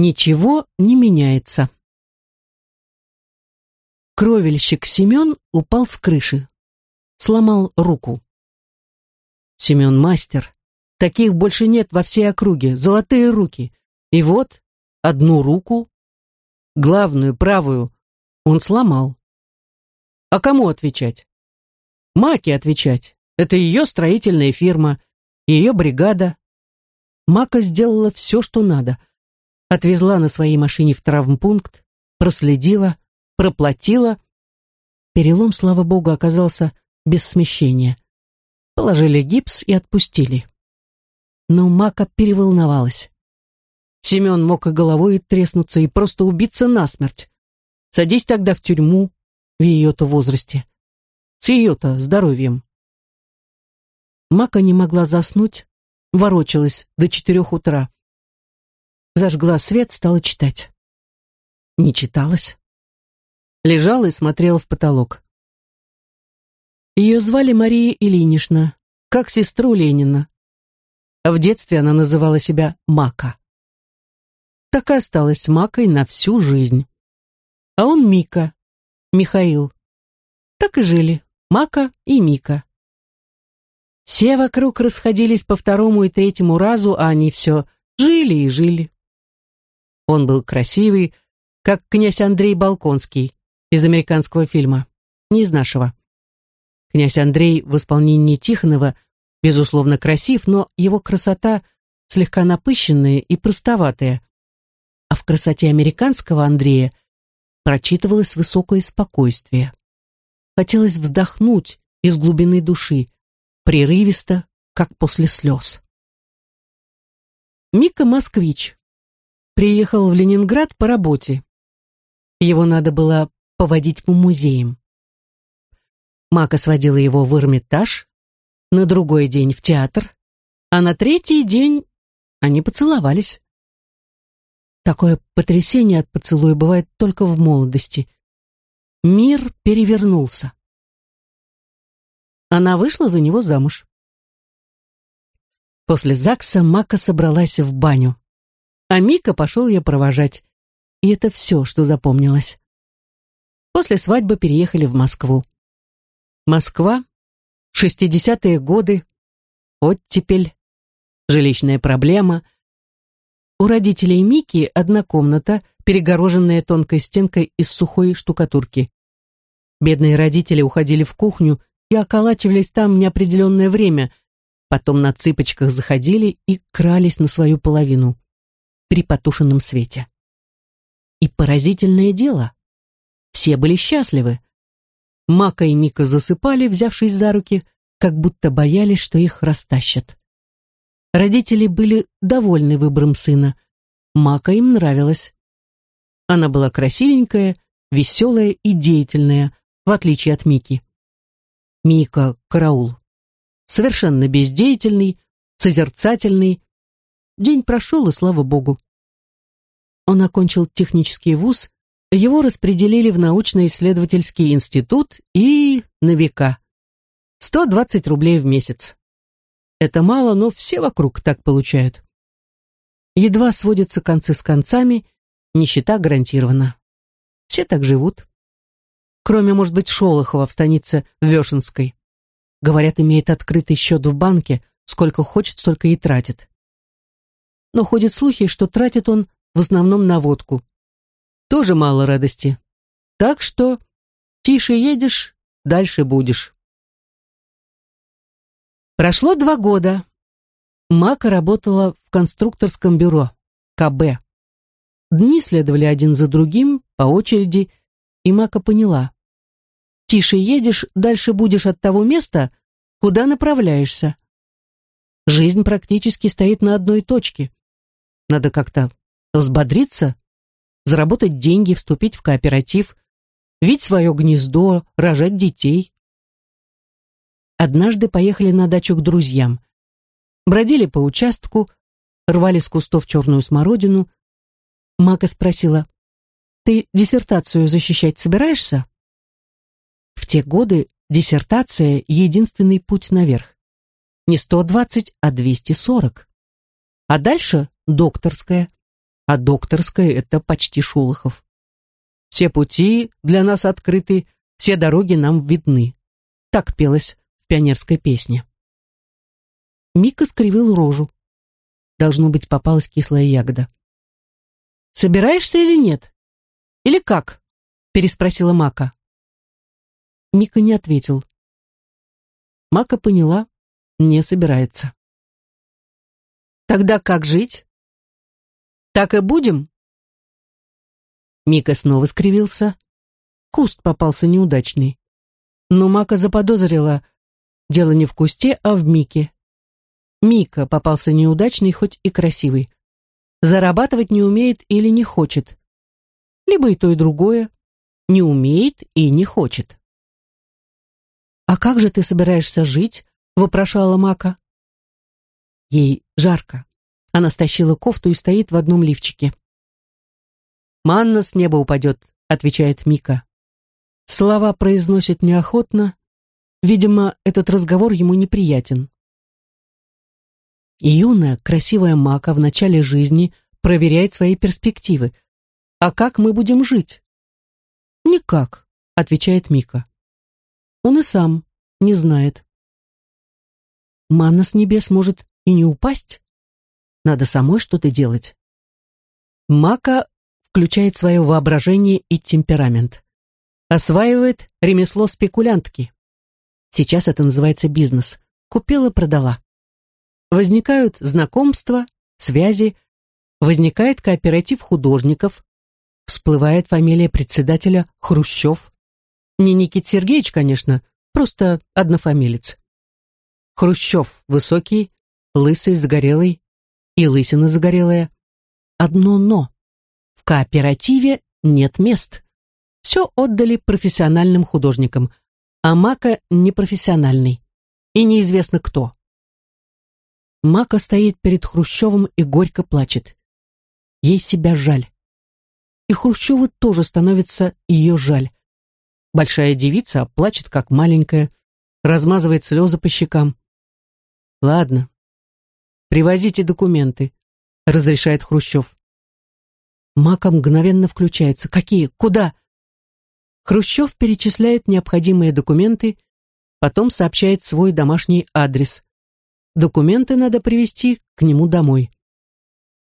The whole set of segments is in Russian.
Ничего не меняется. Кровельщик Семен упал с крыши. Сломал руку. Семен мастер. Таких больше нет во всей округе. Золотые руки. И вот одну руку, главную, правую, он сломал. А кому отвечать? Маке отвечать. Это ее строительная фирма, ее бригада. Мака сделала все, что надо. Отвезла на своей машине в травмпункт, проследила, проплатила. Перелом, слава богу, оказался без смещения. Положили гипс и отпустили. Но Мака переволновалась. Семен мог и головой треснуться, и просто убиться насмерть. Садись тогда в тюрьму в ее-то возрасте. С ее-то здоровьем. Мака не могла заснуть, ворочалась до четырех утра. Зажгла свет, стала читать. Не читалась. Лежала и смотрела в потолок. Ее звали Мария Ильинична, как сестру Ленина. А в детстве она называла себя Мака. Так и осталась Макой на всю жизнь. А он Мика, Михаил. Так и жили Мака и Мика. Все вокруг расходились по второму и третьему разу, а они все жили и жили. Он был красивый, как князь Андрей Балконский из американского фильма, не из нашего. Князь Андрей в исполнении Тихонова, безусловно, красив, но его красота слегка напыщенная и простоватая, а в красоте американского Андрея прочитывалось высокое спокойствие. Хотелось вздохнуть из глубины души, прерывисто, как после слез. Мика москвич. Приехал в Ленинград по работе. Его надо было поводить по музеям. Мака сводила его в Эрмитаж, на другой день в театр, а на третий день они поцеловались. Такое потрясение от поцелуя бывает только в молодости. Мир перевернулся. Она вышла за него замуж. После ЗАГСа Мака собралась в баню, а Мика пошел ее провожать. И это все, что запомнилось. После свадьбы переехали в Москву. Москва, 60-е годы, оттепель, жилищная проблема — у родителей Мики одна комната, перегороженная тонкой стенкой из сухой штукатурки. Бедные родители уходили в кухню и околачивались там неопределенное время, потом на цыпочках заходили и крались на свою половину при потушенном свете. И поразительное дело. Все были счастливы. Мака и Мика засыпали, взявшись за руки, как будто боялись, что их растащат. Родители были довольны выбором сына. Мака им нравилась. Она была красивенькая, веселая и деятельная, в отличие от Мики. Мика — караул. Совершенно бездеятельный, созерцательный. День прошел, и слава богу. Он окончил технический вуз, его распределили в научно-исследовательский институт и на века. 120 рублей в месяц. Это мало, но все вокруг так получают. Едва сводятся концы с концами, нищета гарантирована. Все так живут. Кроме, может быть, Шолохова в станице Вешенской. Говорят, имеет открытый счет в банке, сколько хочет, столько и тратит. Но ходят слухи, что тратит он в основном на водку. Тоже мало радости. Так что тише едешь, дальше будешь. Прошло два года. Мака работала в конструкторском бюро, КБ. Дни следовали один за другим, по очереди, и Мака поняла. Тише едешь, дальше будешь от того места, куда направляешься. Жизнь практически стоит на одной точке. Надо как-то взбодриться, заработать деньги, вступить в кооператив, видеть свое гнездо, рожать детей. Однажды поехали на дачу к друзьям. Бродили по участку, рвали с кустов черную смородину. Мака спросила, «Ты диссертацию защищать собираешься?» В те годы диссертация — единственный путь наверх. Не 120, а 240. А дальше докторская. а докторская — это почти Шулохов. Все пути для нас открыты, все дороги нам видны. Так пелось в пионерской песне. Мика скривил рожу. Должно быть, попалась кислая ягода. «Собираешься или нет? Или как?» переспросила Мака. Мика не ответил. Мака поняла, не собирается. «Тогда как жить?» «Так и будем?» Мика снова скривился. Куст попался неудачный. Но Мака заподозрила, дело не в кусте, а в Мике. Мика попался неудачный, хоть и красивый. Зарабатывать не умеет или не хочет. Либо и то, и другое. Не умеет и не хочет. «А как же ты собираешься жить?» — вопрошала Мака. Ей жарко. Она стащила кофту и стоит в одном лифчике. «Манна с неба упадет», — отвечает Мика. Слова произносит неохотно. Видимо, этот разговор ему неприятен. Юная, красивая Мака в начале жизни проверяет свои перспективы. А как мы будем жить? Никак, отвечает Мика. Он и сам не знает. Манна с небес может и не упасть. Надо самой что-то делать. Мака включает свое воображение и темперамент. Осваивает ремесло спекулянтки. Сейчас это называется бизнес. Купила-продала. Возникают знакомства, связи, возникает кооператив художников, всплывает фамилия председателя Хрущев. Не Никит Сергеевич, конечно, просто однофамилец. Хрущев высокий, лысый, загорелый и лысина загорелая. Одно «но». В кооперативе нет мест. Все отдали профессиональным художникам, а Мака непрофессиональный. И неизвестно кто. Мака стоит перед Хрущевым и горько плачет. Ей себя жаль. И Хрущеву тоже становится ее жаль. Большая девица плачет, как маленькая, размазывает слезы по щекам. «Ладно, привозите документы», — разрешает Хрущев. Мака мгновенно включается. «Какие? Куда?» Хрущев перечисляет необходимые документы, потом сообщает свой домашний адрес. Документы надо привезти к нему домой.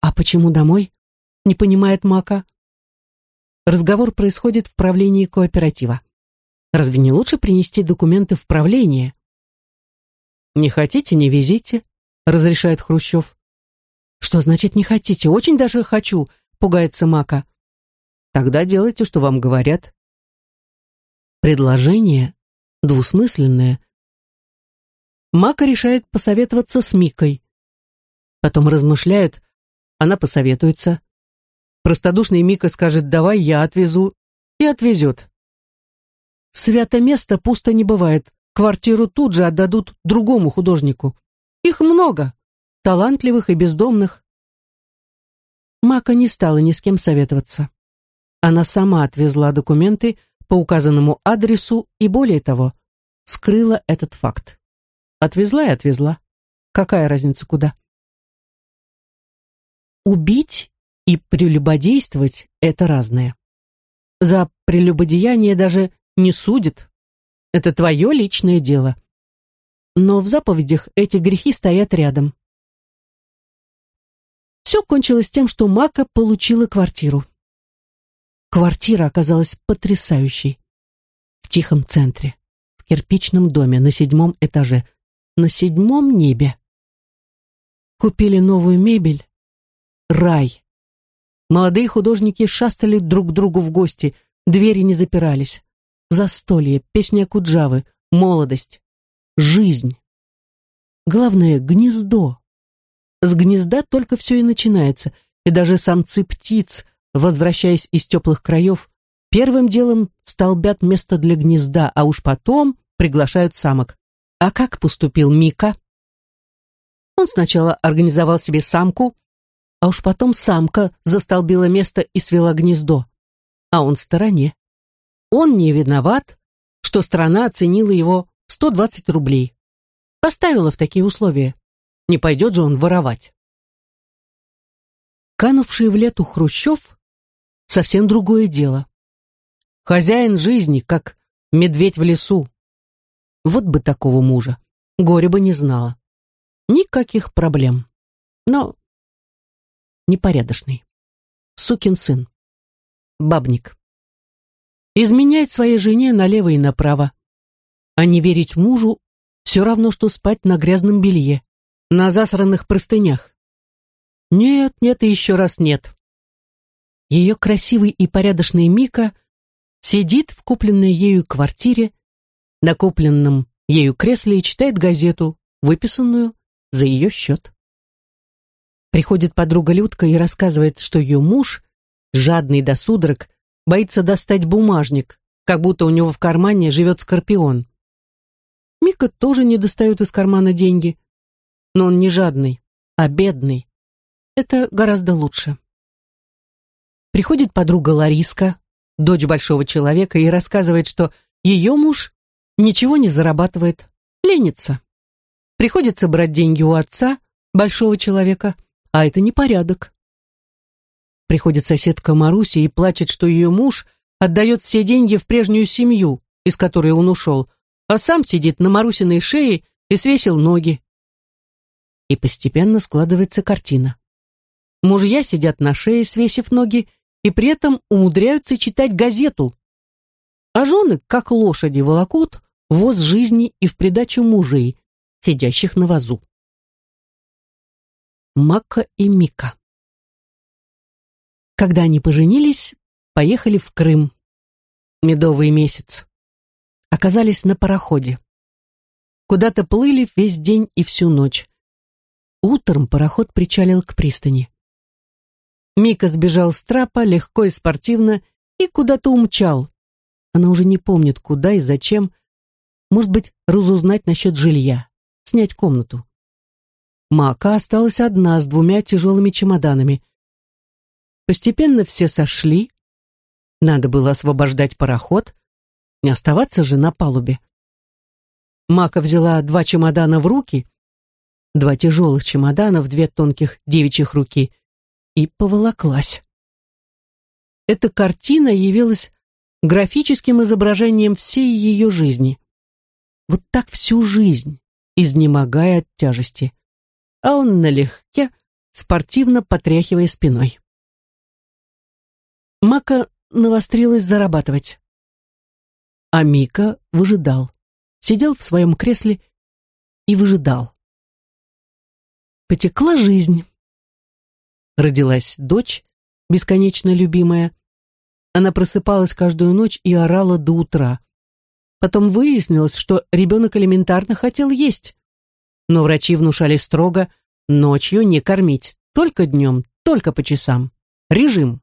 «А почему домой?» — не понимает Мака. Разговор происходит в правлении кооператива. Разве не лучше принести документы в правление? «Не хотите, не везите», — разрешает Хрущев. «Что значит не хотите? Очень даже хочу», — пугается Мака. «Тогда делайте, что вам говорят». Предложение двусмысленное, Мака решает посоветоваться с Микой. Потом размышляют, она посоветуется. Простодушный Мика скажет «давай я отвезу» и отвезет. Свято место пусто не бывает. Квартиру тут же отдадут другому художнику. Их много, талантливых и бездомных. Мака не стала ни с кем советоваться. Она сама отвезла документы по указанному адресу и, более того, скрыла этот факт. Отвезла и отвезла. Какая разница куда? Убить и прелюбодействовать — это разное. За прелюбодеяние даже не судят. Это твое личное дело. Но в заповедях эти грехи стоят рядом. Все кончилось тем, что Мака получила квартиру. Квартира оказалась потрясающей. В тихом центре, в кирпичном доме на седьмом этаже, на седьмом небе. Купили новую мебель. Рай. Молодые художники шастали друг к другу в гости, двери не запирались. Застолье, песня Куджавы, молодость, жизнь. Главное — гнездо. С гнезда только все и начинается, и даже самцы птиц, возвращаясь из теплых краев, первым делом столбят место для гнезда, а уж потом приглашают самок. А как поступил Мика? Он сначала организовал себе самку, а уж потом самка застолбила место и свела гнездо. А он в стороне. Он не виноват, что страна оценила его 120 рублей. Поставила в такие условия. Не пойдет же он воровать. Канувший в лету Хрущев — совсем другое дело. Хозяин жизни, как медведь в лесу. Вот бы такого мужа. Горе бы не знала. Никаких проблем. Но непорядочный. Сукин сын. Бабник. Изменять своей жене налево и направо. А не верить мужу все равно, что спать на грязном белье, на засранных простынях. Нет, нет и еще раз нет. Ее красивый и порядочный Мика сидит в купленной ею квартире, на купленном ею кресле и читает газету, выписанную за ее счет. Приходит подруга Людка и рассказывает, что ее муж, жадный до судорог, боится достать бумажник, как будто у него в кармане живет скорпион. Мика тоже не достает из кармана деньги, но он не жадный, а бедный. Это гораздо лучше. Приходит подруга Лариска, дочь большого человека, и рассказывает, что ее муж ничего не зарабатывает, ленится. Приходится брать деньги у отца, большого человека, а это непорядок. Приходит соседка Маруся и плачет, что ее муж отдает все деньги в прежнюю семью, из которой он ушел, а сам сидит на Марусиной шее и свесил ноги. И постепенно складывается картина. Мужья сидят на шее, свесив ноги, и при этом умудряются читать газету. А жены, как лошади, волокут воз жизни и в придачу мужей, сидящих на вазу. Макка и Мика. Когда они поженились, поехали в Крым. Медовый месяц. Оказались на пароходе. Куда-то плыли весь день и всю ночь. Утром пароход причалил к пристани. Мика сбежал с трапа легко и спортивно и куда-то умчал. Она уже не помнит, куда и зачем. Может быть, разузнать насчет жилья, снять комнату. Мака осталась одна с двумя тяжелыми чемоданами. Постепенно все сошли. Надо было освобождать пароход, не оставаться же на палубе. Мака взяла два чемодана в руки, два тяжелых чемодана в две тонких девичьих руки и поволоклась. Эта картина явилась графическим изображением всей ее жизни. Вот так всю жизнь, изнемогая от тяжести а он налегке, спортивно потряхивая спиной. Мака навострилась зарабатывать. А Мика выжидал, сидел в своем кресле и выжидал. Потекла жизнь. Родилась дочь, бесконечно любимая. Она просыпалась каждую ночь и орала до утра. Потом выяснилось, что ребенок элементарно хотел есть но врачи внушали строго ночью не кормить, только днем, только по часам. Режим.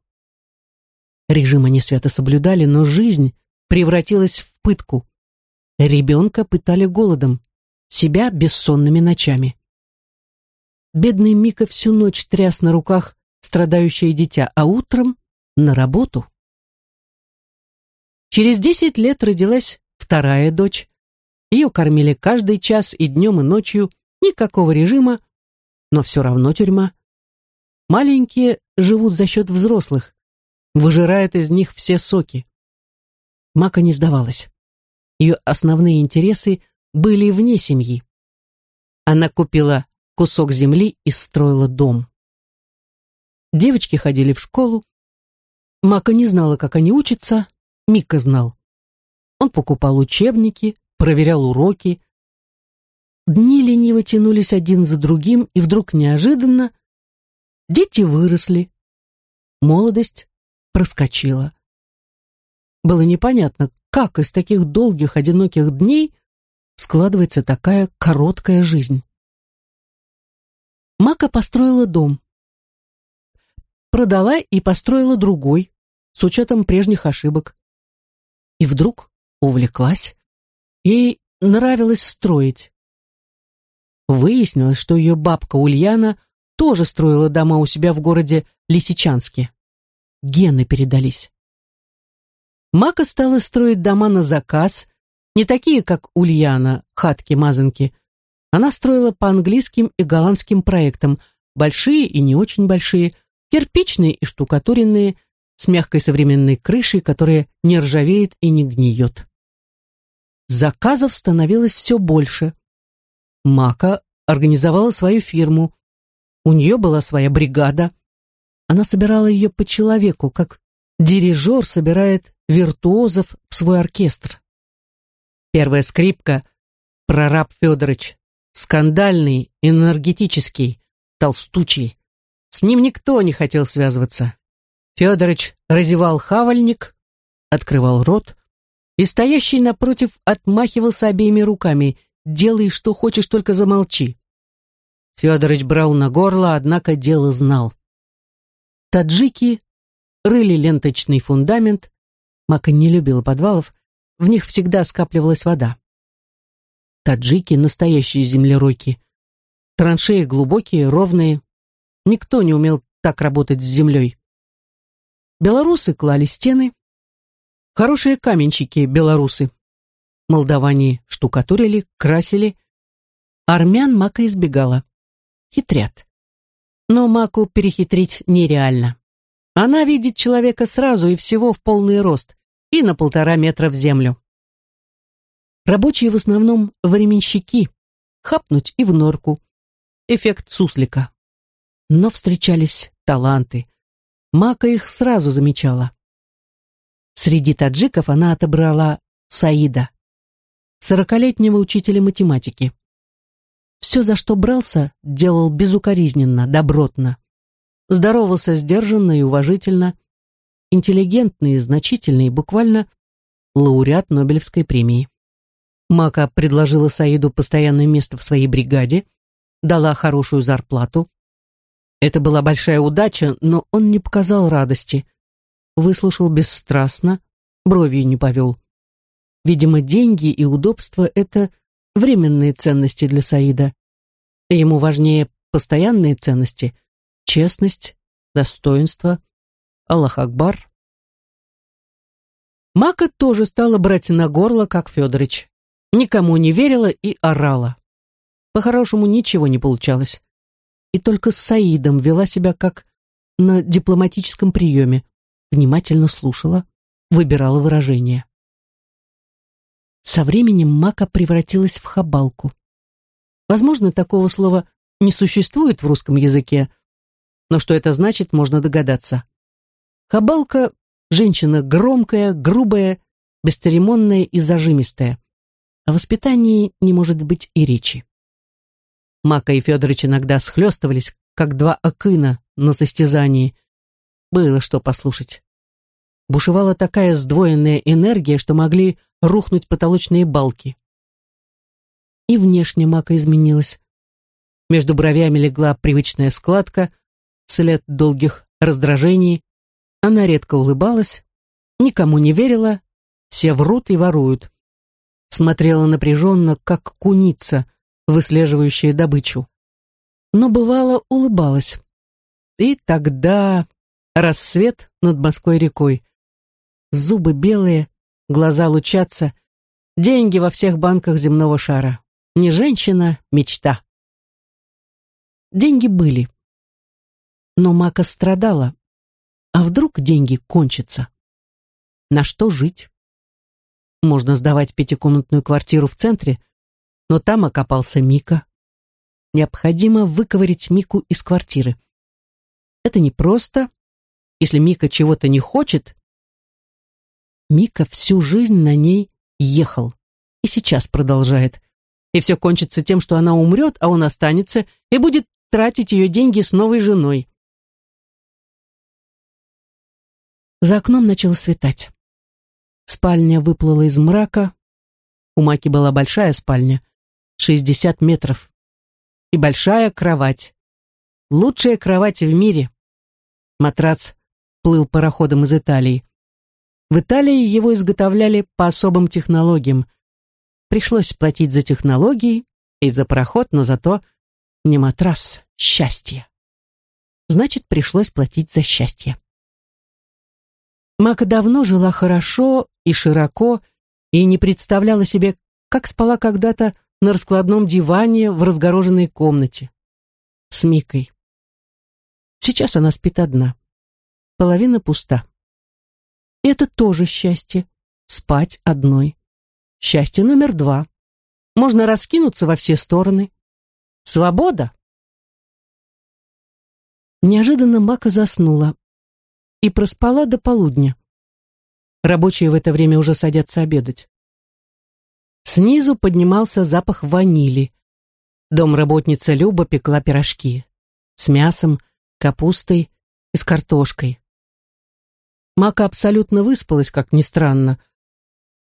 Режим они свято соблюдали, но жизнь превратилась в пытку. Ребенка пытали голодом, себя бессонными ночами. Бедный Мика всю ночь тряс на руках страдающее дитя, а утром на работу. Через десять лет родилась вторая дочь, ее кормили каждый час и днем, и ночью, никакого режима, но все равно тюрьма. Маленькие живут за счет взрослых, выжирают из них все соки. Мака не сдавалась. Ее основные интересы были вне семьи. Она купила кусок земли и строила дом. Девочки ходили в школу. Мака не знала, как они учатся, Мика знал. Он покупал учебники, проверял уроки. Дни лениво тянулись один за другим, и вдруг неожиданно дети выросли. Молодость проскочила. Было непонятно, как из таких долгих одиноких дней складывается такая короткая жизнь. Мака построила дом. Продала и построила другой, с учетом прежних ошибок. И вдруг увлеклась. Ей нравилось строить. Выяснилось, что ее бабка Ульяна тоже строила дома у себя в городе Лисичанске. Гены передались. Мака стала строить дома на заказ, не такие, как Ульяна, хатки-мазанки. Она строила по английским и голландским проектам, большие и не очень большие, Кирпичные и штукатуренные, с мягкой современной крышей, которая не ржавеет и не гниет. Заказов становилось все больше. Мака организовала свою фирму. У нее была своя бригада. Она собирала ее по человеку, как дирижер собирает виртуозов в свой оркестр. Первая скрипка — прораб Федорович, скандальный, энергетический, толстучий. С ним никто не хотел связываться. Федорович разевал хавальник, открывал рот, и стоящий напротив отмахивался обеими руками. «Делай, что хочешь, только замолчи». Федорович брал на горло, однако дело знал. Таджики рыли ленточный фундамент, Мака не любила подвалов, в них всегда скапливалась вода. Таджики — настоящие землеройки. Траншеи глубокие, ровные. Никто не умел так работать с землей. Белорусы клали стены. Хорошие каменщики белорусы. Молдаване штукатурили, красили. Армян Мака избегала. Хитрят. Но Маку перехитрить нереально. Она видит человека сразу и всего в полный рост, и на полтора метра в землю. Рабочие в основном временщики, хапнуть и в норку. Эффект суслика. Но встречались таланты. Мака их сразу замечала. Среди таджиков она отобрала Саида, сорокалетнего учителя математики. Все, за что брался, делал безукоризненно, добротно. Здоровался сдержанно и уважительно, интеллигентный, значительный, буквально лауреат Нобелевской премии. Мака предложила Саиду постоянное место в своей бригаде, дала хорошую зарплату. Это была большая удача, но он не показал радости. Выслушал бесстрастно, бровью не повел. Видимо, деньги и удобства — это временные ценности для Саида. Ему важнее постоянные ценности — честность, достоинство, Аллах Акбар. Мака тоже стала брать на горло, как Федорович никому не верила и орала. По-хорошему ничего не получалось. И только с Саидом вела себя как на дипломатическом приеме, внимательно слушала, выбирала выражения. Со временем Мака превратилась в хабалку. Возможно, такого слова не существует в русском языке, но что это значит, можно догадаться. Хабалка — женщина громкая, грубая, бесцеремонная и зажимистая. О воспитании не может быть и речи. Мака и Федорович иногда схлестывались, как два акына на состязании. Было что послушать. Бушевала такая сдвоенная энергия, что могли рухнуть потолочные балки. И внешне Мака изменилась. Между бровями легла привычная складка, след долгих раздражений. Она редко улыбалась, никому не верила, все врут и воруют смотрела напряженно, как куница, выслеживающая добычу. Но бывало улыбалась. И тогда рассвет над Москвой рекой. Зубы белые, глаза лучатся, деньги во всех банках земного шара. Не женщина, мечта. Деньги были. Но Мака страдала. А вдруг деньги кончатся? На что жить? Можно сдавать пятикомнатную квартиру в центре, но там окопался Мика. Необходимо выковырить Мику из квартиры. Это непросто. Если Мика чего-то не хочет... Мика всю жизнь на ней ехал. И сейчас продолжает. И все кончится тем, что она умрет, а он останется и будет тратить ее деньги с новой женой. За окном начало светать. Спальня выплыла из мрака. У Маки была большая спальня, 60 метров. И большая кровать. Лучшая кровать в мире. Матрац плыл пароходом из Италии. В Италии его изготовляли по особым технологиям. Пришлось платить за технологии и за пароход, но зато не матрас, счастье. Значит, пришлось платить за счастье. Мака давно жила хорошо и широко, и не представляла себе, как спала когда-то на раскладном диване в разгороженной комнате. С Микой. Сейчас она спит одна. Половина пуста. Это тоже счастье. Спать одной. Счастье номер два. Можно раскинуться во все стороны. Свобода. Неожиданно Мака заснула и проспала до полудня. Рабочие в это время уже садятся обедать. Снизу поднимался запах ванили. Домработница Люба пекла пирожки с мясом, капустой и с картошкой. Мака абсолютно выспалась, как ни странно.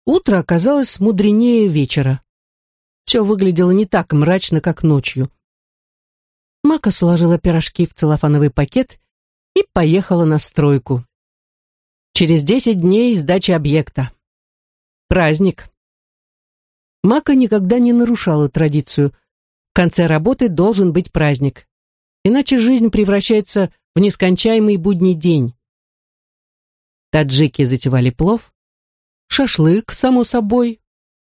Утро оказалось мудренее вечера. Все выглядело не так мрачно, как ночью. Мака сложила пирожки в целлофановый пакет и поехала на стройку. Через десять дней сдача объекта. Праздник. Мака никогда не нарушала традицию. В конце работы должен быть праздник. Иначе жизнь превращается в нескончаемый будний день. Таджики затевали плов, шашлык, само собой,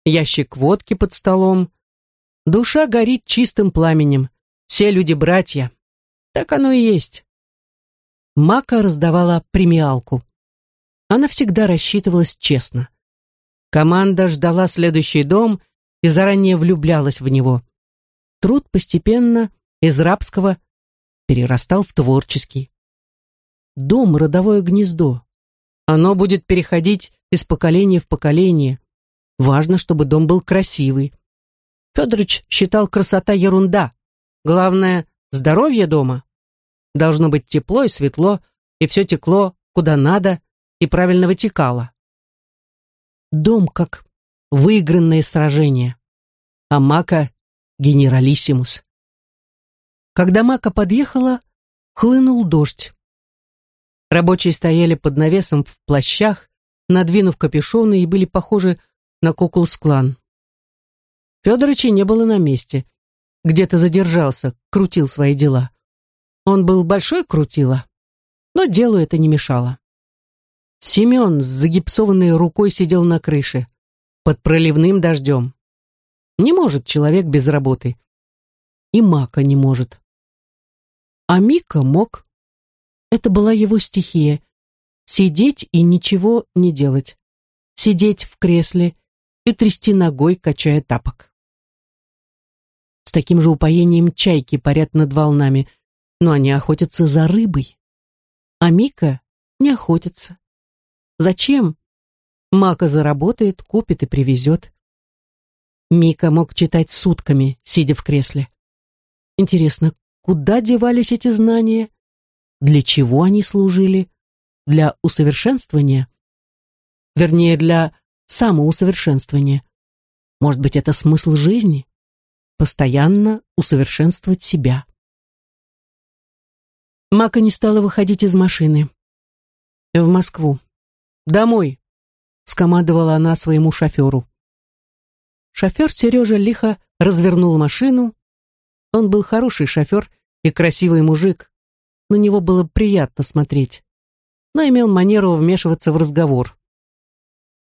ящик водки под столом. Душа горит чистым пламенем. Все люди братья. Так оно и есть. Мака раздавала премиалку. Она всегда рассчитывалась честно. Команда ждала следующий дом и заранее влюблялась в него. Труд постепенно из рабского перерастал в творческий. Дом — родовое гнездо. Оно будет переходить из поколения в поколение. Важно, чтобы дом был красивый. Федорович считал красота ерунда. Главное — здоровье дома. Должно быть тепло и светло, и все текло куда надо и правильно вытекало. Дом как выигранное сражение. А Мака — генералиссимус. Когда Мака подъехала, хлынул дождь. Рабочие стояли под навесом в плащах, надвинув капюшоны и были похожи на куклус-клан. Федорыча не было на месте. Где-то задержался, крутил свои дела. Он был большой крутила, но делу это не мешало. Семен с загипсованной рукой сидел на крыше, под проливным дождем. Не может человек без работы. И Мака не может. А Мика мог. Это была его стихия. Сидеть и ничего не делать. Сидеть в кресле и трясти ногой, качая тапок. С таким же упоением чайки парят над волнами, но они охотятся за рыбой. А Мика не охотится. Зачем? Мака заработает, купит и привезет. Мика мог читать сутками, сидя в кресле. Интересно, Куда девались эти знания? Для чего они служили? Для усовершенствования? Вернее, для самоусовершенствования. Может быть, это смысл жизни? Постоянно усовершенствовать себя. Мака не стала выходить из машины. В Москву. Домой, скомандовала она своему шоферу. Шофер Сережа лихо развернул машину, он был хороший шофер и красивый мужик. На него было приятно смотреть, но имел манеру вмешиваться в разговор.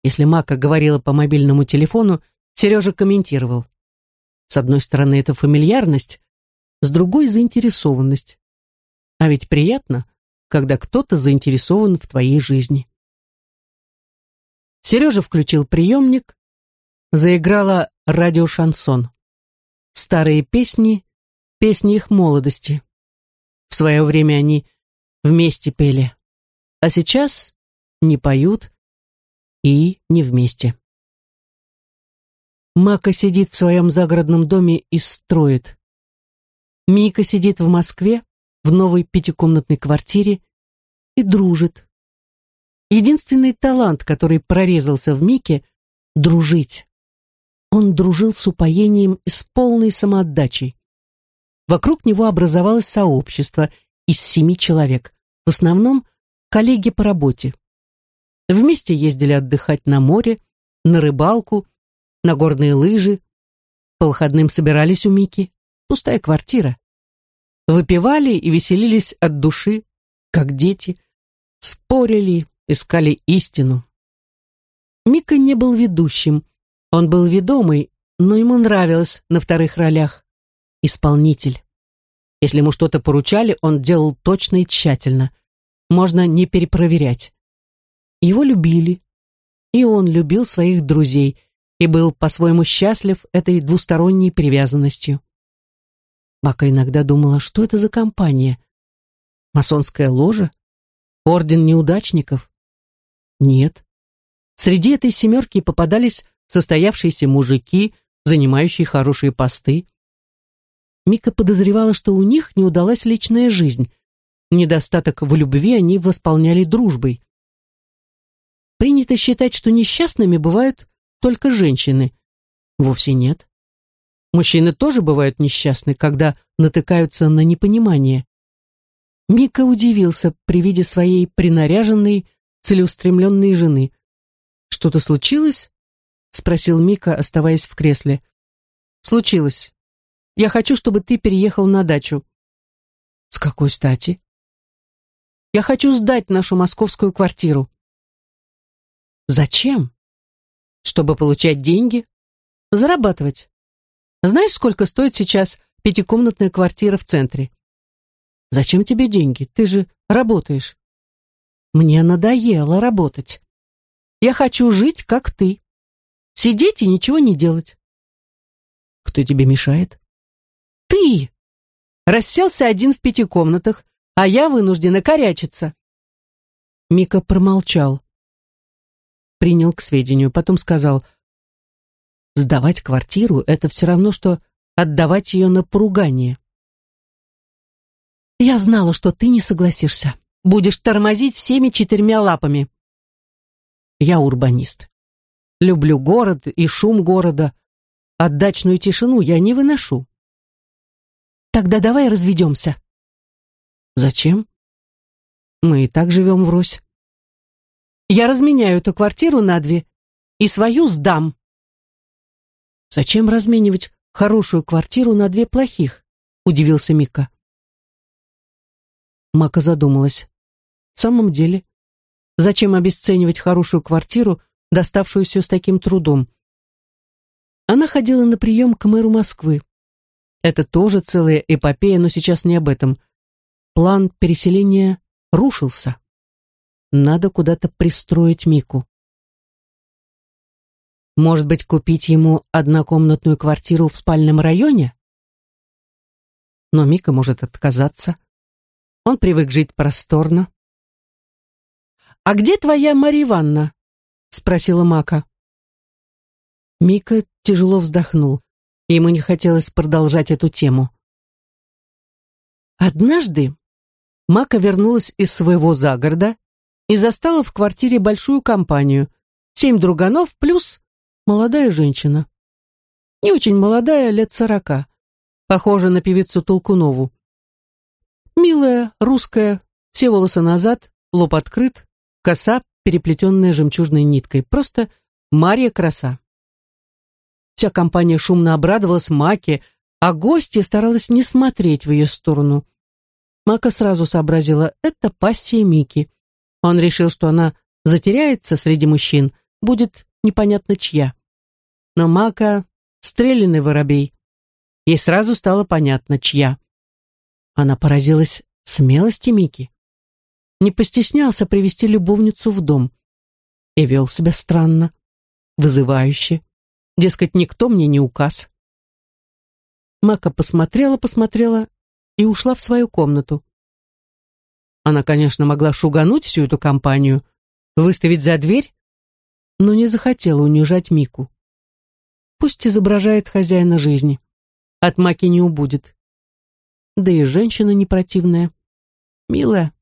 Если Мака говорила по мобильному телефону, Сережа комментировал. С одной стороны, это фамильярность, с другой — заинтересованность. А ведь приятно, когда кто-то заинтересован в твоей жизни. Сережа включил приемник, заиграла радиошансон. Старые песни песни их молодости. В свое время они вместе пели, а сейчас не поют и не вместе. Мака сидит в своем загородном доме и строит. Мика сидит в Москве, в новой пятикомнатной квартире и дружит. Единственный талант, который прорезался в Мике — дружить. Он дружил с упоением и с полной самоотдачей. Вокруг него образовалось сообщество из семи человек, в основном коллеги по работе. Вместе ездили отдыхать на море, на рыбалку, на горные лыжи. По выходным собирались у Мики. Пустая квартира. Выпивали и веселились от души, как дети. Спорили, искали истину. Мика не был ведущим. Он был ведомый, но ему нравилось на вторых ролях исполнитель. Если ему что-то поручали, он делал точно и тщательно. Можно не перепроверять. Его любили, и он любил своих друзей и был по-своему счастлив этой двусторонней привязанностью. Мака иногда думала, что это за компания? Масонская ложа? Орден неудачников? Нет. Среди этой семерки попадались состоявшиеся мужики, занимающие хорошие посты. Мика подозревала, что у них не удалась личная жизнь. Недостаток в любви они восполняли дружбой. Принято считать, что несчастными бывают только женщины. Вовсе нет. Мужчины тоже бывают несчастны, когда натыкаются на непонимание. Мика удивился при виде своей принаряженной, целеустремленной жены. «Что-то случилось?» — спросил Мика, оставаясь в кресле. «Случилось. Я хочу, чтобы ты переехал на дачу». «С какой стати?» «Я хочу сдать нашу московскую квартиру». «Зачем?» «Чтобы получать деньги. Зарабатывать. Знаешь, сколько стоит сейчас пятикомнатная квартира в центре?» Зачем тебе деньги? Ты же работаешь. Мне надоело работать. Я хочу жить, как ты. Сидеть и ничего не делать. Кто тебе мешает? Ты! Расселся один в пяти комнатах, а я вынуждена корячиться. Мика промолчал. Принял к сведению, потом сказал, сдавать квартиру — это все равно, что отдавать ее на поругание. Я знала, что ты не согласишься. Будешь тормозить всеми четырьмя лапами. Я урбанист. Люблю город и шум города. Отдачную тишину я не выношу. Тогда давай разведемся. Зачем? Мы и так живем врозь. Я разменяю эту квартиру на две и свою сдам. Зачем разменивать хорошую квартиру на две плохих? Удивился Мика. Мака задумалась. В самом деле, зачем обесценивать хорошую квартиру, доставшуюся с таким трудом? Она ходила на прием к мэру Москвы. Это тоже целая эпопея, но сейчас не об этом. План переселения рушился. Надо куда-то пристроить Мику. Может быть, купить ему однокомнатную квартиру в спальном районе? Но Мика может отказаться. Он привык жить просторно. «А где твоя Марья Ивановна?» — спросила Мака. Мика тяжело вздохнул. Ему не хотелось продолжать эту тему. Однажды Мака вернулась из своего загорода и застала в квартире большую компанию. Семь друганов плюс молодая женщина. Не очень молодая, лет сорока. Похожа на певицу Толкунову. Милая, русская, все волосы назад, лоб открыт, коса, переплетенная жемчужной ниткой. Просто Марья краса. Вся компания шумно обрадовалась Маке, а гостья старалась не смотреть в ее сторону. Мака сразу сообразила, это пассия Мики. Он решил, что она затеряется среди мужчин, будет непонятно чья. Но Мака — стрелянный воробей. Ей сразу стало понятно, чья. Она поразилась смелости Мики. Не постеснялся привести любовницу в дом. И вел себя странно, вызывающе. Дескать, никто мне не указ. Мака посмотрела-посмотрела и ушла в свою комнату. Она, конечно, могла шугануть всю эту компанию, выставить за дверь, но не захотела унижать Мику. Пусть изображает хозяина жизни. От Маки не убудет. Да и женщина не противная. Милая.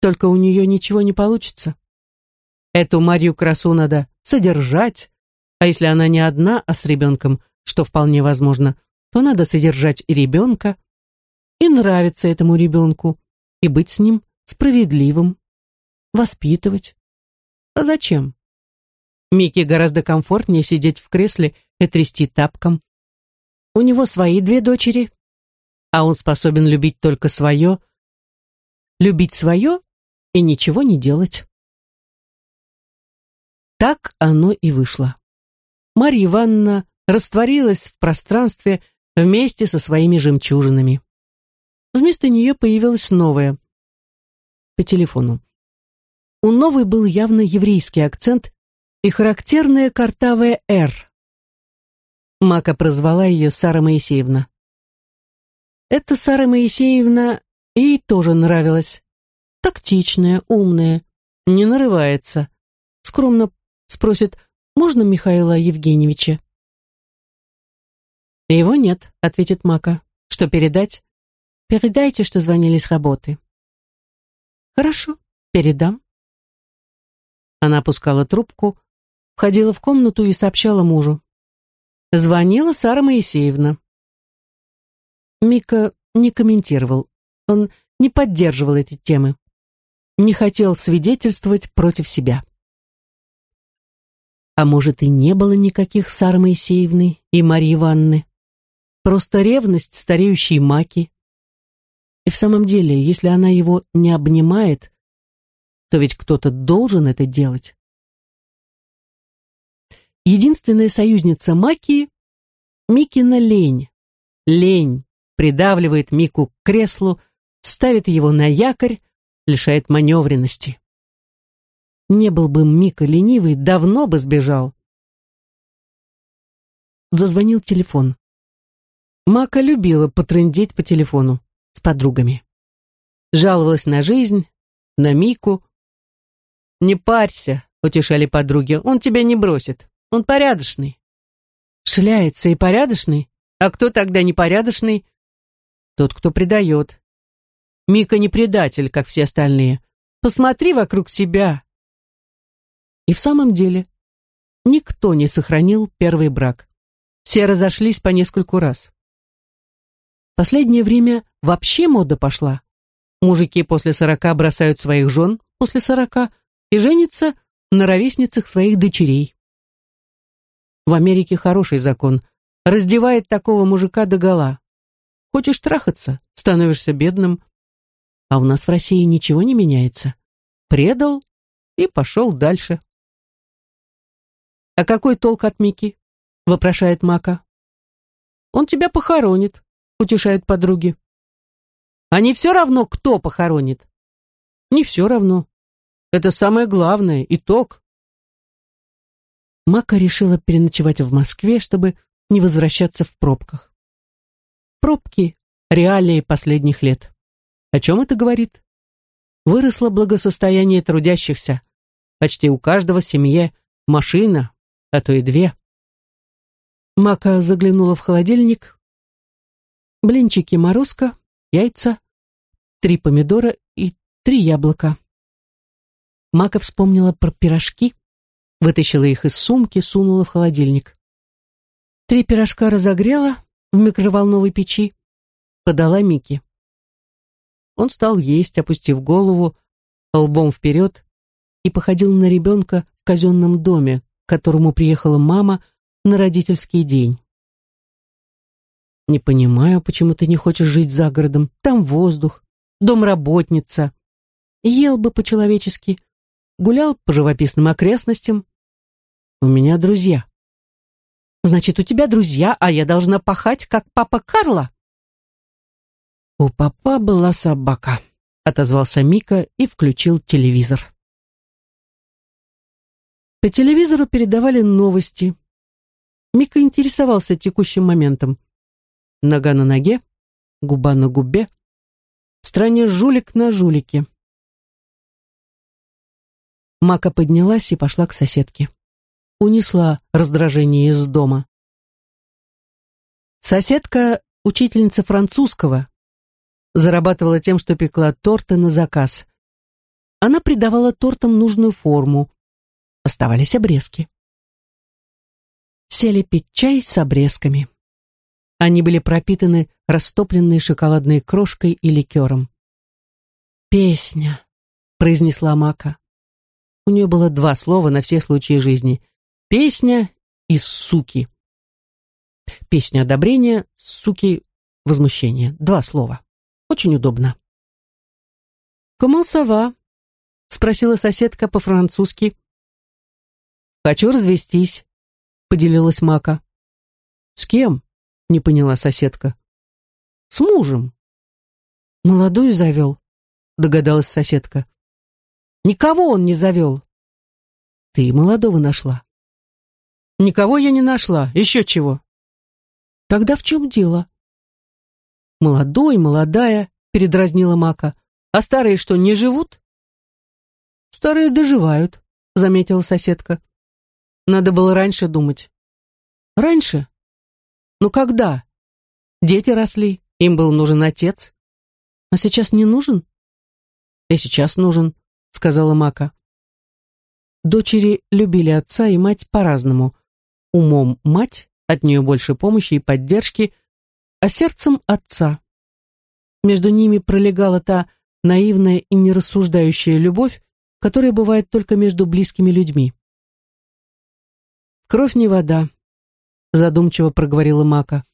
Только у нее ничего не получится. Эту Марию красу надо содержать, а если она не одна, а с ребенком, что вполне возможно, то надо содержать и ребенка, и нравиться этому ребенку, и быть с ним справедливым, воспитывать. А зачем? Мике гораздо комфортнее сидеть в кресле и трясти тапком. У него свои две дочери, а он способен любить только свое, любить свое и ничего не делать. Так оно и вышло. Марья Ивановна растворилась в пространстве вместе со своими жемчужинами. Вместо нее появилась новая. По телефону. У новой был явно еврейский акцент и характерная картавая «Р». Мака прозвала ее Сара Моисеевна. Эта Сара Моисеевна ей тоже нравилась. Тактичная, умная, не нарывается. Скромно спросит, можно Михаила Евгеньевича? Его нет, ответит Мака. Что передать? Передайте, что звонили с работы. Хорошо, передам. Она опускала трубку, входила в комнату и сообщала мужу. Звонила Сара Моисеевна. Мика не комментировал. Он не поддерживал эти темы. Не хотел свидетельствовать против себя. А может, и не было никаких Сары Моисеевны и Марьи Ивановны. Просто ревность стареющей Маки. И в самом деле, если она его не обнимает, то ведь кто-то должен это делать. Единственная союзница Маки — Микина лень. Лень придавливает Мику к креслу, ставит его на якорь, лишает маневренности. Не был бы Мика ленивый, давно бы сбежал. Зазвонил телефон. Мака любила потрындеть по телефону с подругами. Жаловалась на жизнь, на Мику. «Не парься», — утешали подруги, — «он тебя не бросит, он порядочный». «Шляется и порядочный? А кто тогда непорядочный?» «Тот, кто предает». «Мика не предатель, как все остальные. Посмотри вокруг себя». И в самом деле, никто не сохранил первый брак. Все разошлись по нескольку раз. Последнее время вообще мода пошла. Мужики после сорока бросают своих жен после сорока и женятся на ровесницах своих дочерей. В Америке хороший закон. Раздевает такого мужика догола. Хочешь трахаться, становишься бедным. А у нас в России ничего не меняется. Предал и пошел дальше. «А какой толк от Мики?» — вопрошает Мака. «Он тебя похоронит», — утешают подруги. «А не все равно, кто похоронит?» «Не все равно. Это самое главное, итог». Мака решила переночевать в Москве, чтобы не возвращаться в пробках. Пробки — реалии последних лет. О чем это говорит? Выросло благосостояние трудящихся. Почти у каждого в семье машина, а то и две. Мака заглянула в холодильник. Блинчики морозка, яйца, три помидора и три яблока. Мака вспомнила про пирожки, вытащила их из сумки, сунула в холодильник. Три пирожка разогрела в микроволновой печи, подала Мике. Он стал есть, опустив голову, лбом вперед, и походил на ребенка в казенном доме, к которому приехала мама на родительский день. «Не понимаю, почему ты не хочешь жить за городом. Там воздух, домработница. Ел бы по-человечески, гулял по живописным окрестностям. У меня друзья». «Значит, у тебя друзья, а я должна пахать, как папа Карла?» «У папа была собака», — отозвался Мика и включил телевизор. По телевизору передавали новости. Мика интересовался текущим моментом. Нога на ноге, губа на губе. В стране жулик на жулике. Мака поднялась и пошла к соседке. Унесла раздражение из дома. Соседка, учительница французского, зарабатывала тем, что пекла торты на заказ. Она придавала тортам нужную форму, Оставались обрезки. Сели пить чай с обрезками. Они были пропитаны растопленной шоколадной крошкой и ликером. «Песня», — произнесла Мака. У нее было два слова на все случаи жизни. «Песня» и «суки». Песня одобрения, «суки» — возмущение. Два слова. Очень удобно. «Comment ça va?» — спросила соседка по-французски. «Хочу развестись», — поделилась Мака. «С кем?» — не поняла соседка. «С мужем». Молодую завел, догадалась соседка. Никого он не завел. Ты молодого нашла. Никого я не нашла, еще чего. Тогда в чем дело? Молодой, молодая, передразнила Мака. А старые что, не живут? Старые доживают, заметила соседка. Надо было раньше думать. Раньше? Ну когда? Дети росли, им был нужен отец. А сейчас не нужен? И сейчас нужен, сказала Мака. Дочери любили отца и мать по-разному. Умом мать, от нее больше помощи и поддержки, а сердцем отца. Между ними пролегала та наивная и нерассуждающая любовь, которая бывает только между близкими людьми. «Кровь не вода», — задумчиво проговорила Мака.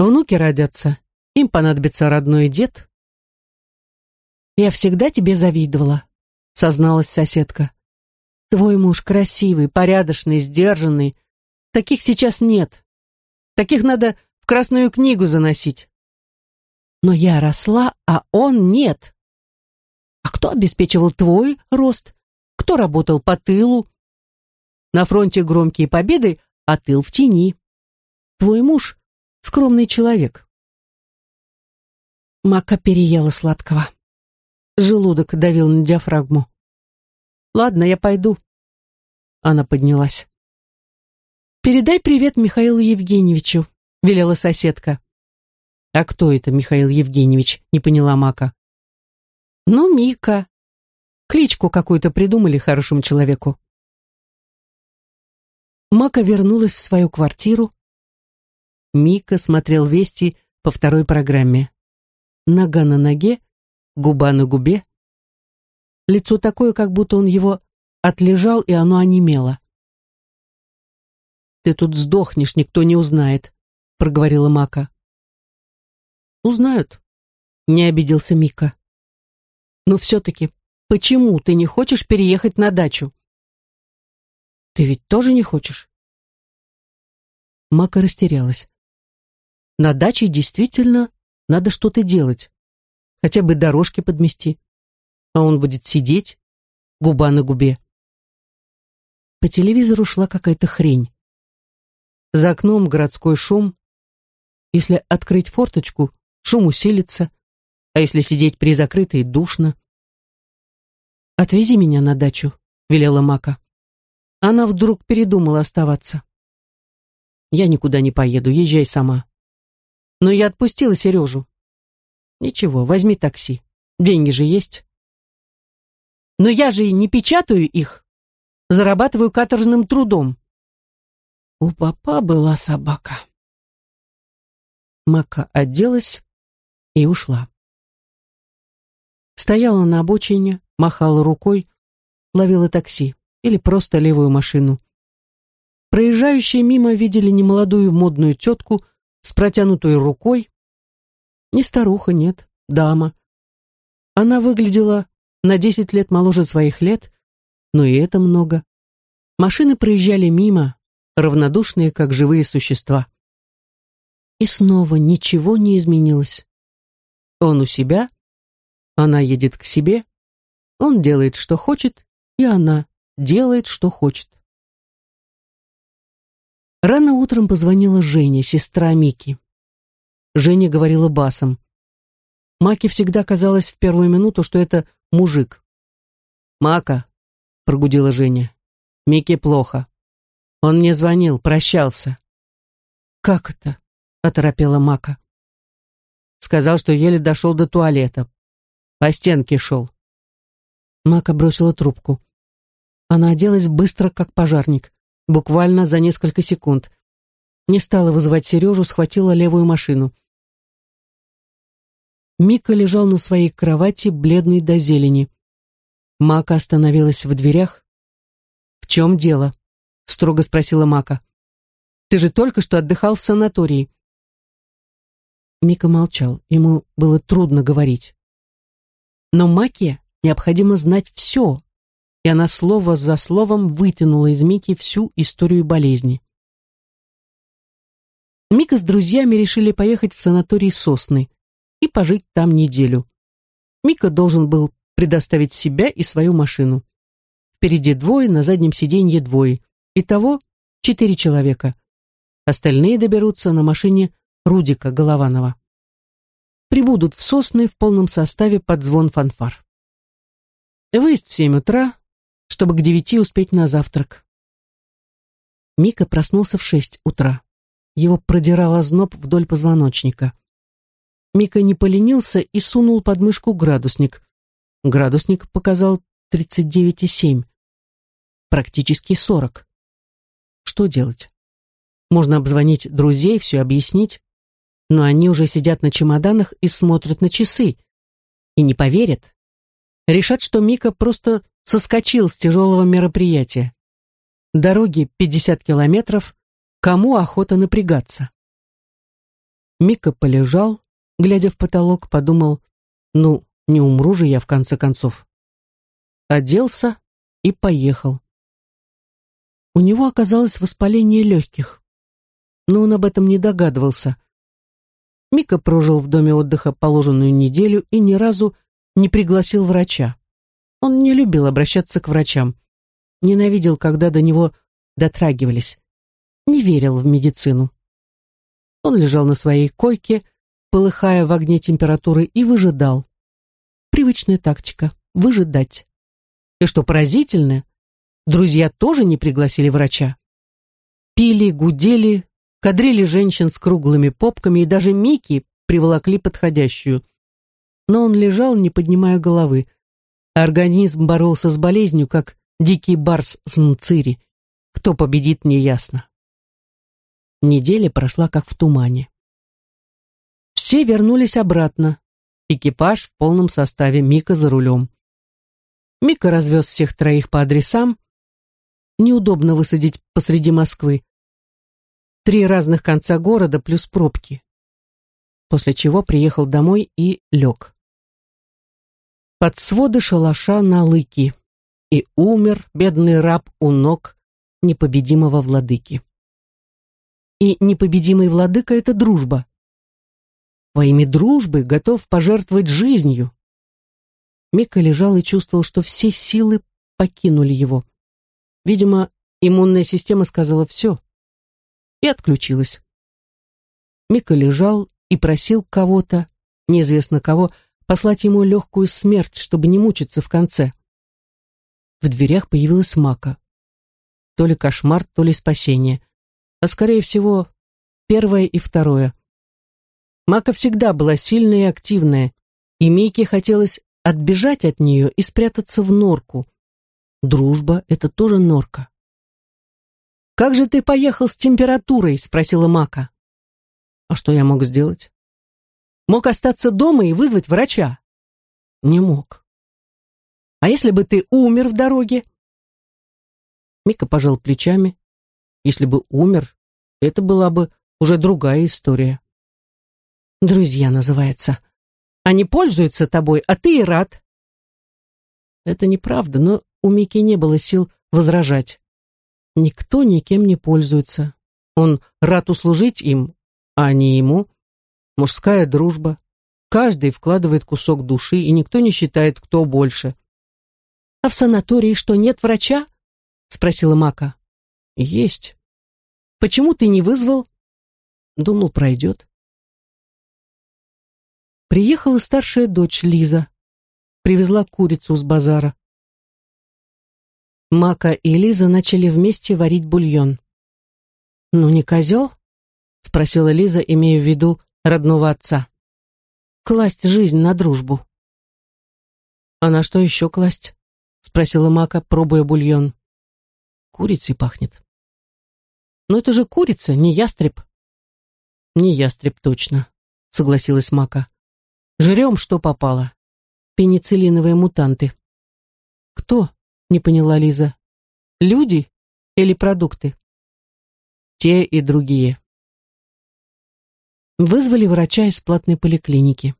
«Внуки родятся, им понадобится родной дед». «Я всегда тебе завидовала», — созналась соседка. «Твой муж красивый, порядочный, сдержанный. Таких сейчас нет. Таких надо в Красную книгу заносить». Но я росла, а он нет. А кто обеспечивал твой рост? Кто работал по тылу? На фронте громкие победы, а тыл в тени. Твой муж — скромный человек. Мака переела сладкого. Желудок давил на диафрагму. «Ладно, я пойду». Она поднялась. «Передай привет Михаилу Евгеньевичу», — велела соседка. «А кто это, Михаил Евгеньевич?» — не поняла Мака. «Ну, Мика. Кличку какую-то придумали хорошему человеку». Мака вернулась в свою квартиру. Мика смотрел вести по второй программе. Нога на ноге, губа на губе. Лицо такое, как будто он его отлежал, и оно онемело. «Ты тут сдохнешь, никто не узнает», — проговорила Мака. Узнают. Не обиделся Мика. Но все-таки, почему ты не хочешь переехать на дачу? Ты ведь тоже не хочешь? Мака растерялась. На даче действительно надо что-то делать. Хотя бы дорожки подмести. А он будет сидеть, губа на губе. По телевизору шла какая-то хрень. За окном городской шум. Если открыть форточку, шум усилится, а если сидеть при закрытой, душно. «Отвези меня на дачу», — велела Мака. Она вдруг передумала оставаться. «Я никуда не поеду, езжай сама». Но я отпустила Сережу. «Ничего, возьми такси, деньги же есть». «Но я же не печатаю их, зарабатываю каторжным трудом». У папа была собака. Мака оделась и ушла. Стояла на обочине, махала рукой, ловила такси или просто левую машину. Проезжающие мимо видели немолодую модную тетку с протянутой рукой. Не старуха, нет, дама. Она выглядела на десять лет моложе своих лет, но и это много. Машины проезжали мимо, равнодушные, как живые существа. И снова ничего не изменилось. Он у себя, она едет к себе, он делает, что хочет, и она делает, что хочет. Рано утром позвонила Женя, сестра Мики. Женя говорила басом. Маке всегда казалось в первую минуту, что это мужик. «Мака», — прогудела Женя, — «Мике плохо. Он мне звонил, прощался». «Как это?» — оторопела Мака. Сказал, что еле дошел до туалета. По стенке шел. Мака бросила трубку. Она оделась быстро, как пожарник, буквально за несколько секунд. Не стала вызывать Сережу, схватила левую машину. Мика лежал на своей кровати, бледный до зелени. Мака остановилась в дверях. «В чем дело?» — строго спросила Мака. «Ты же только что отдыхал в санатории. Мика молчал, ему было трудно говорить. Но Маке необходимо знать все, и она слово за словом вытянула из Мики всю историю болезни. Мика с друзьями решили поехать в санаторий Сосны. и пожить там неделю. Мика должен был предоставить себя и свою машину. Впереди двое, на заднем сиденье двое. Итого четыре человека. Остальные доберутся на машине Рудика Голованова. Прибудут в Сосны в полном составе под звон фанфар. Выезд в семь утра, чтобы к девяти успеть на завтрак. Мика проснулся в шесть утра. Его продирал озноб вдоль позвоночника. Мика не поленился и сунул под мышку градусник. Градусник показал 39,7. Практически 40. Что делать? Можно обзвонить друзей, все объяснить. Но они уже сидят на чемоданах и смотрят на часы. И не поверят. Решат, что Мика просто соскочил с тяжелого мероприятия. Дороги 50 километров, кому охота напрягаться? Мика полежал, глядя в потолок, подумал, ну, не умру же я в конце концов. Оделся и поехал. У него оказалось воспаление легких, но он об этом не догадывался. Мика прожил в доме отдыха положенную неделю и ни разу не пригласил врача. Он не любил обращаться к врачам, ненавидел, когда до него дотрагивались, не верил в медицину. Он лежал на своей койке, полыхая в огне температуры, и выжидал. Привычная тактика — выжидать. И что поразительно, друзья тоже не пригласили врача. Пили, гудели, кадрили женщин с круглыми попками, и даже Мики приволокли подходящую. Но он лежал, не поднимая головы. Организм боролся с болезнью, как дикий барс с мцири. Кто победит, неясно. Неделя прошла как в тумане. Все вернулись обратно. Экипаж в полном составе, Мика за рулем. Мика развез всех троих по адресам. Неудобно высадить посреди Москвы. Три разных конца города плюс пробки. После чего приехал домой и лег. Под своды шалаша на лыки. И умер бедный раб у ног непобедимого владыки. И непобедимый владыка — это дружба во имя дружбы готов пожертвовать жизнью. Мика лежал и чувствовал, что все силы покинули его. Видимо, иммунная система сказала «все» и отключилась. Мика лежал и просил кого-то, неизвестно кого, послать ему легкую смерть, чтобы не мучиться в конце. В дверях появилась Мака. То ли кошмар, то ли спасение. А скорее всего, первое и второе. Мака всегда была сильная и активная, и Мике хотелось отбежать от нее и спрятаться в норку. Дружба — это тоже норка. «Как же ты поехал с температурой?» — спросила Мака. «А что я мог сделать?» «Мог остаться дома и вызвать врача?» «Не мог». «А если бы ты умер в дороге?» Мика пожал плечами. «Если бы умер, это была бы уже другая история». Друзья называется. Они пользуются тобой, а ты и рад. Это неправда, но у Мики не было сил возражать. Никто никем не пользуется. Он рад услужить им, а не ему. Мужская дружба. Каждый вкладывает кусок души, и никто не считает, кто больше. «А в санатории что, нет врача?» — спросила Мака. «Есть». «Почему ты не вызвал?» Думал, пройдет. Приехала старшая дочь Лиза. Привезла курицу с базара. Мака и Лиза начали вместе варить бульон. «Ну не козел?» — спросила Лиза, имея в виду родного отца. «Класть жизнь на дружбу». «А на что еще класть?» — спросила Мака, пробуя бульон. «Курицей пахнет». «Но это же курица, не ястреб». «Не ястреб, точно», — согласилась Мака. Жрем, что попало. Пенициллиновые мутанты. Кто? Не поняла Лиза. Люди или продукты? Те и другие. Вызвали врача из платной поликлиники.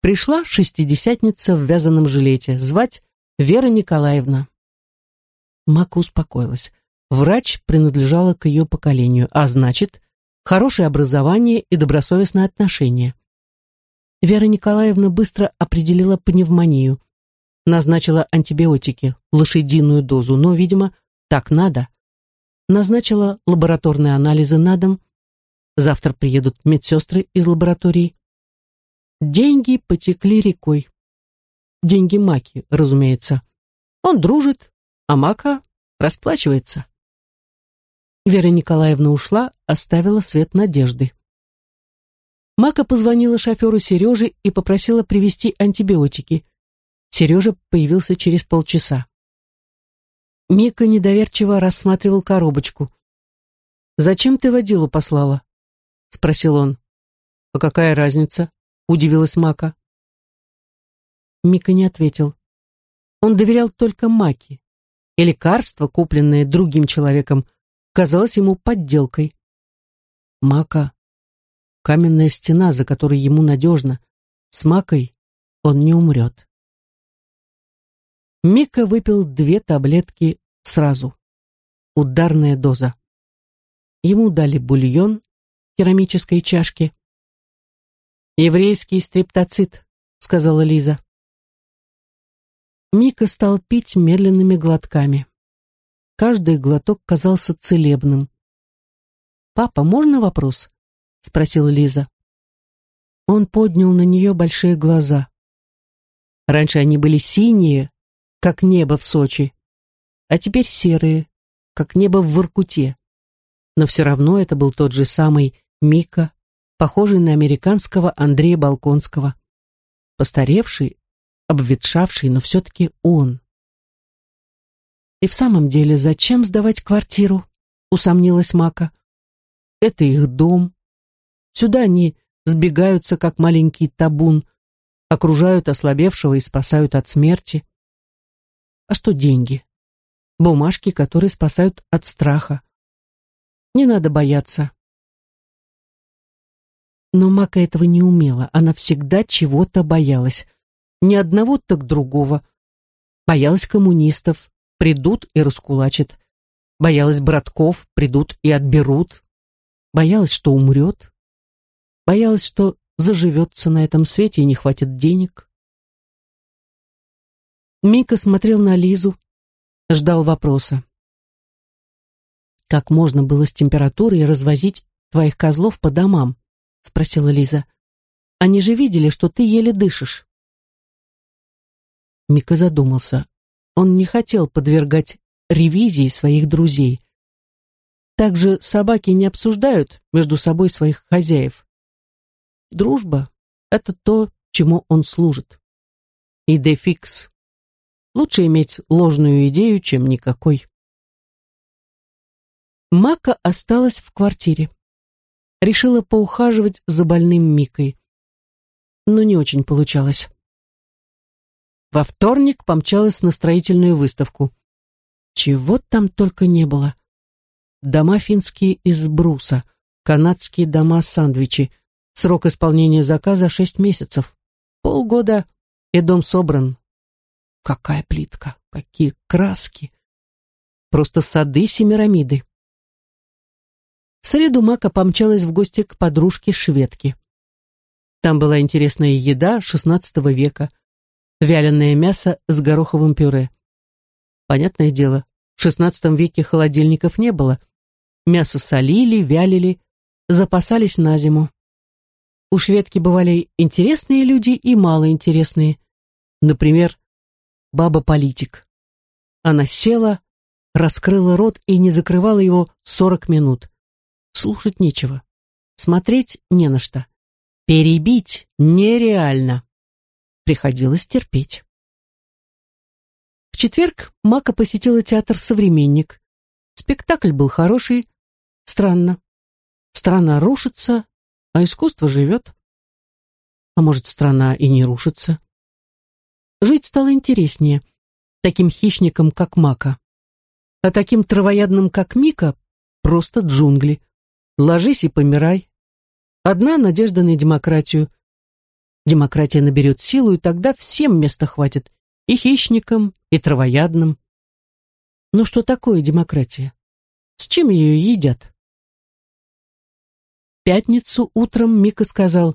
Пришла шестидесятница в вязаном жилете. Звать Вера Николаевна. Мака успокоилась. Врач принадлежала к ее поколению, а значит, хорошее образование и добросовестное отношение. Вера Николаевна быстро определила пневмонию. Назначила антибиотики, лошадиную дозу, но, видимо, так надо. Назначила лабораторные анализы на дом. Завтра приедут медсестры из лаборатории. Деньги потекли рекой. Деньги Маки, разумеется. Он дружит, а Мака расплачивается. Вера Николаевна ушла, оставила свет надежды. Мака позвонила шоферу Сереже и попросила привезти антибиотики. Сережа появился через полчаса. Мика недоверчиво рассматривал коробочку. «Зачем ты водилу послала?» — спросил он. «А какая разница?» — удивилась Мака. Мика не ответил. Он доверял только Маке, и лекарство, купленное другим человеком, казалось ему подделкой. Мака — каменная стена, за которой ему надежно. С Макой он не умрет. Мика выпил две таблетки сразу. Ударная доза. Ему дали бульон в керамической чашке. «Еврейский стриптоцит», — сказала Лиза. Мика стал пить медленными глотками. Каждый глоток казался целебным. «Папа, можно вопрос?» — спросила Лиза. Он поднял на нее большие глаза. Раньше они были синие, как небо в Сочи, а теперь серые, как небо в Воркуте. Но все равно это был тот же самый Мика, похожий на американского Андрея Балконского. Постаревший, обветшавший, но все-таки он. «И в самом деле, зачем сдавать квартиру?» — усомнилась Мака. «Это их дом. Сюда они сбегаются, как маленький табун, окружают ослабевшего и спасают от смерти. А что деньги? Бумажки, которые спасают от страха. Не надо бояться». Но Мака этого не умела, она всегда чего-то боялась. Ни одного, так другого. Боялась коммунистов, придут и раскулачат. Боялась братков, придут и отберут. Боялась, что умрет. Боялась, что заживется на этом свете и не хватит денег. Мика смотрел на Лизу, ждал вопроса. «Как можно было с температурой развозить твоих козлов по домам?» — спросила Лиза. «Они же видели, что ты еле дышишь». Мика задумался. Он не хотел подвергать ревизии своих друзей. Также собаки не обсуждают между собой своих хозяев. Дружба — это то, чему он служит. И дефикс. Лучше иметь ложную идею, чем никакой. Мака осталась в квартире. Решила поухаживать за больным Микой. Но не очень получалось. Во вторник помчалась на строительную выставку. Чего там только не было. Дома финские из бруса, канадские дома-сандвичи. Срок исполнения заказа шесть месяцев. Полгода, и дом собран. Какая плитка, какие краски. Просто сады Семирамиды. В среду Мака помчалась в гости к подружке-шведке. Там была интересная еда XVI века, вяленое мясо с гороховым пюре. Понятное дело, в XVI веке холодильников не было. Мясо солили, вялили, запасались на зиму. У шведки бывали интересные люди и малоинтересные. Например, баба-политик. Она села, раскрыла рот и не закрывала его сорок минут. Слушать нечего. Смотреть не на что. Перебить нереально приходилось терпеть. В четверг Мака посетила театр «Современник». Спектакль был хороший. Странно. Страна рушится, а искусство живет. А может, страна и не рушится. Жить стало интереснее. Таким хищником, как Мака. А таким травоядным, как Мика, просто джунгли. Ложись и помирай. Одна надежда на демократию. Демократия наберет силу, и тогда всем места хватит. И хищникам, и травоядным. Но что такое демократия? С чем ее едят? Пятницу утром Мика сказал,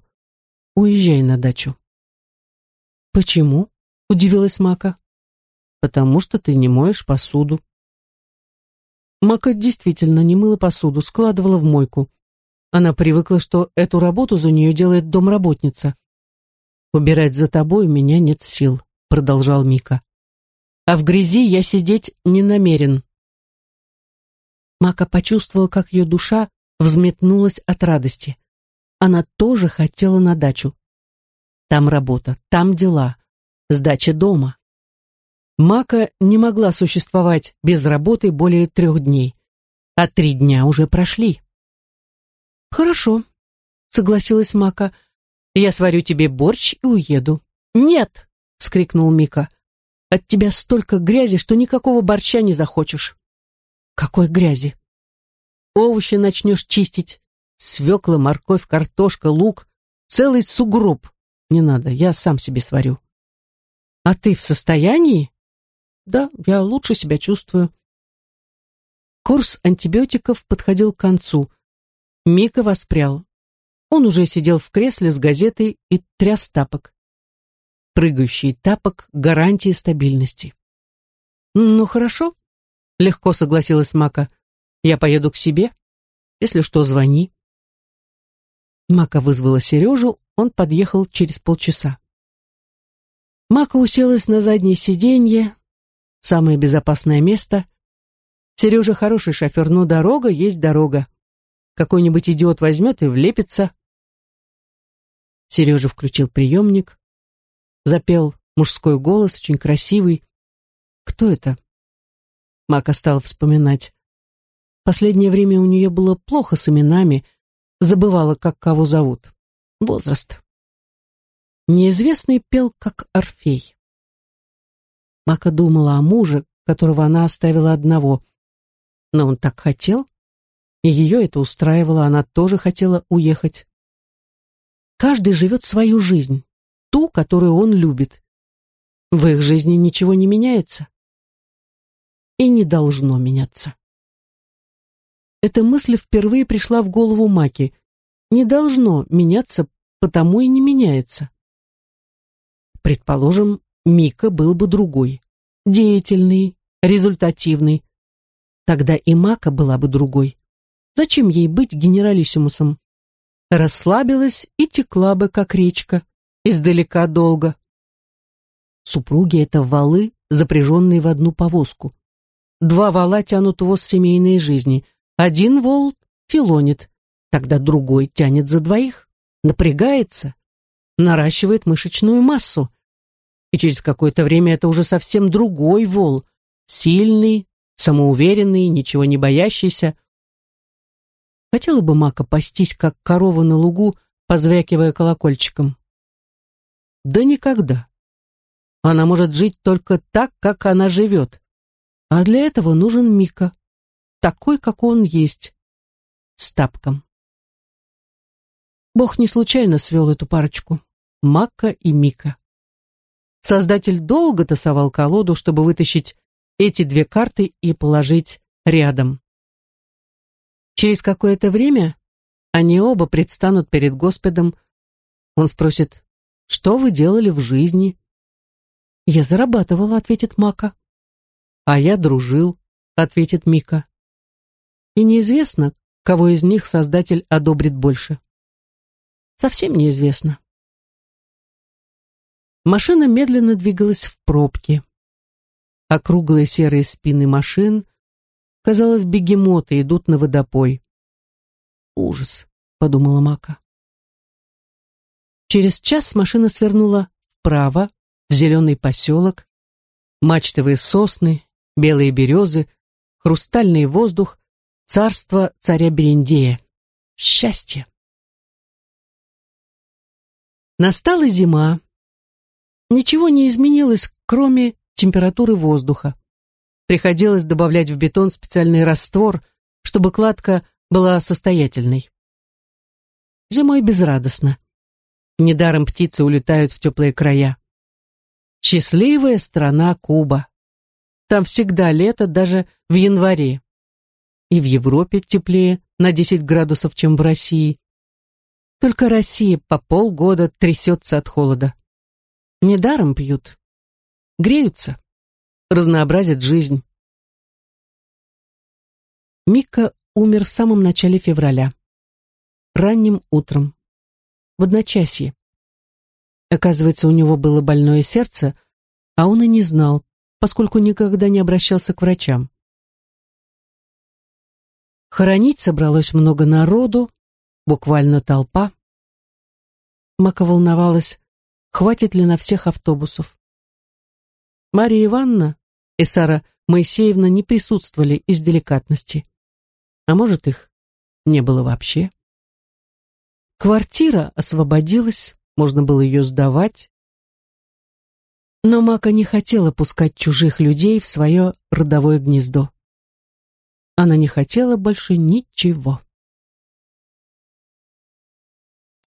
уезжай на дачу». «Почему?» — удивилась Мака. «Потому что ты не моешь посуду». Мака действительно не мыла посуду, складывала в мойку. Она привыкла, что эту работу за нее делает домработница. «Убирать за тобой у меня нет сил», — продолжал Мика. «А в грязи я сидеть не намерен». Мака почувствовала, как ее душа взметнулась от радости. Она тоже хотела на дачу. Там работа, там дела, сдача дома. Мака не могла существовать без работы более трех дней, а три дня уже прошли. «Хорошо», — согласилась Мака, — «я сварю тебе борщ и уеду». «Нет!» — скрикнул Мика. «От тебя столько грязи, что никакого борща не захочешь». «Какой грязи?» «Овощи начнешь чистить. Свекла, морковь, картошка, лук. Целый сугроб. Не надо, я сам себе сварю». «А ты в состоянии?» Да, я лучше себя чувствую. Курс антибиотиков подходил к концу. Мика воспрял. Он уже сидел в кресле с газетой и тряс тапок. Прыгающий тапок — гарантии стабильности. «Ну, хорошо», — легко согласилась Мака. «Я поеду к себе. Если что, звони». Мака вызвала Сережу, он подъехал через полчаса. Мака уселась на заднее сиденье, самое безопасное место. Сережа хороший шофер, но дорога есть дорога. Какой-нибудь идиот возьмет и влепится. Сережа включил приемник, запел мужской голос, очень красивый. Кто это? Мака стала вспоминать. Последнее время у нее было плохо с именами, забывала, как кого зовут. Возраст. Неизвестный пел, как Орфей. Мака думала о муже, которого она оставила одного. Но он так хотел, и ее это устраивало, она тоже хотела уехать. Каждый живет свою жизнь, ту, которую он любит. В их жизни ничего не меняется. И не должно меняться. Эта мысль впервые пришла в голову Маки. Не должно меняться, потому и не меняется. Предположим, Мика был бы другой. Деятельный, результативный. Тогда и Мака была бы другой. Зачем ей быть генералиссимусом? Расслабилась и текла бы, как речка, издалека долго. Супруги — это валы, запряженные в одну повозку. Два вала тянут воз семейной жизни. Один вол филонит, тогда другой тянет за двоих, напрягается, наращивает мышечную массу и через какое-то время это уже совсем другой вол, сильный, самоуверенный, ничего не боящийся. Хотела бы Мака пастись, как корова на лугу, позвякивая колокольчиком. Да никогда. Она может жить только так, как она живет. А для этого нужен Мика, такой, как он есть, с тапком. Бог не случайно свел эту парочку, Мака и Мика. Создатель долго тасовал колоду, чтобы вытащить эти две карты и положить рядом. Через какое-то время они оба предстанут перед Господом. Он спросит, что вы делали в жизни? Я зарабатывала, ответит Мака. А я дружил, ответит Мика. И неизвестно, кого из них Создатель одобрит больше. Совсем неизвестно. Машина медленно двигалась в пробке. Округлые серые спины машин, казалось, бегемоты идут на водопой. «Ужас», — подумала Мака. Через час машина свернула вправо, в зеленый поселок, мачтовые сосны, белые березы, хрустальный воздух, царство царя Берендея. Счастье! Настала зима, Ничего не изменилось, кроме температуры воздуха. Приходилось добавлять в бетон специальный раствор, чтобы кладка была состоятельной. Зимой безрадостно. Недаром птицы улетают в теплые края. Счастливая страна Куба. Там всегда лето, даже в январе. И в Европе теплее на 10 градусов, чем в России. Только Россия по полгода трясется от холода. Недаром пьют. Греются. Разнообразят жизнь. Мика умер в самом начале февраля. Ранним утром. В одночасье. Оказывается, у него было больное сердце, а он и не знал, поскольку никогда не обращался к врачам. Хоронить собралось много народу, буквально толпа. Мака волновалась, хватит ли на всех автобусов. Мария Ивановна и Сара Моисеевна не присутствовали из деликатности. А может, их не было вообще. Квартира освободилась, можно было ее сдавать. Но Мака не хотела пускать чужих людей в свое родовое гнездо. Она не хотела больше ничего.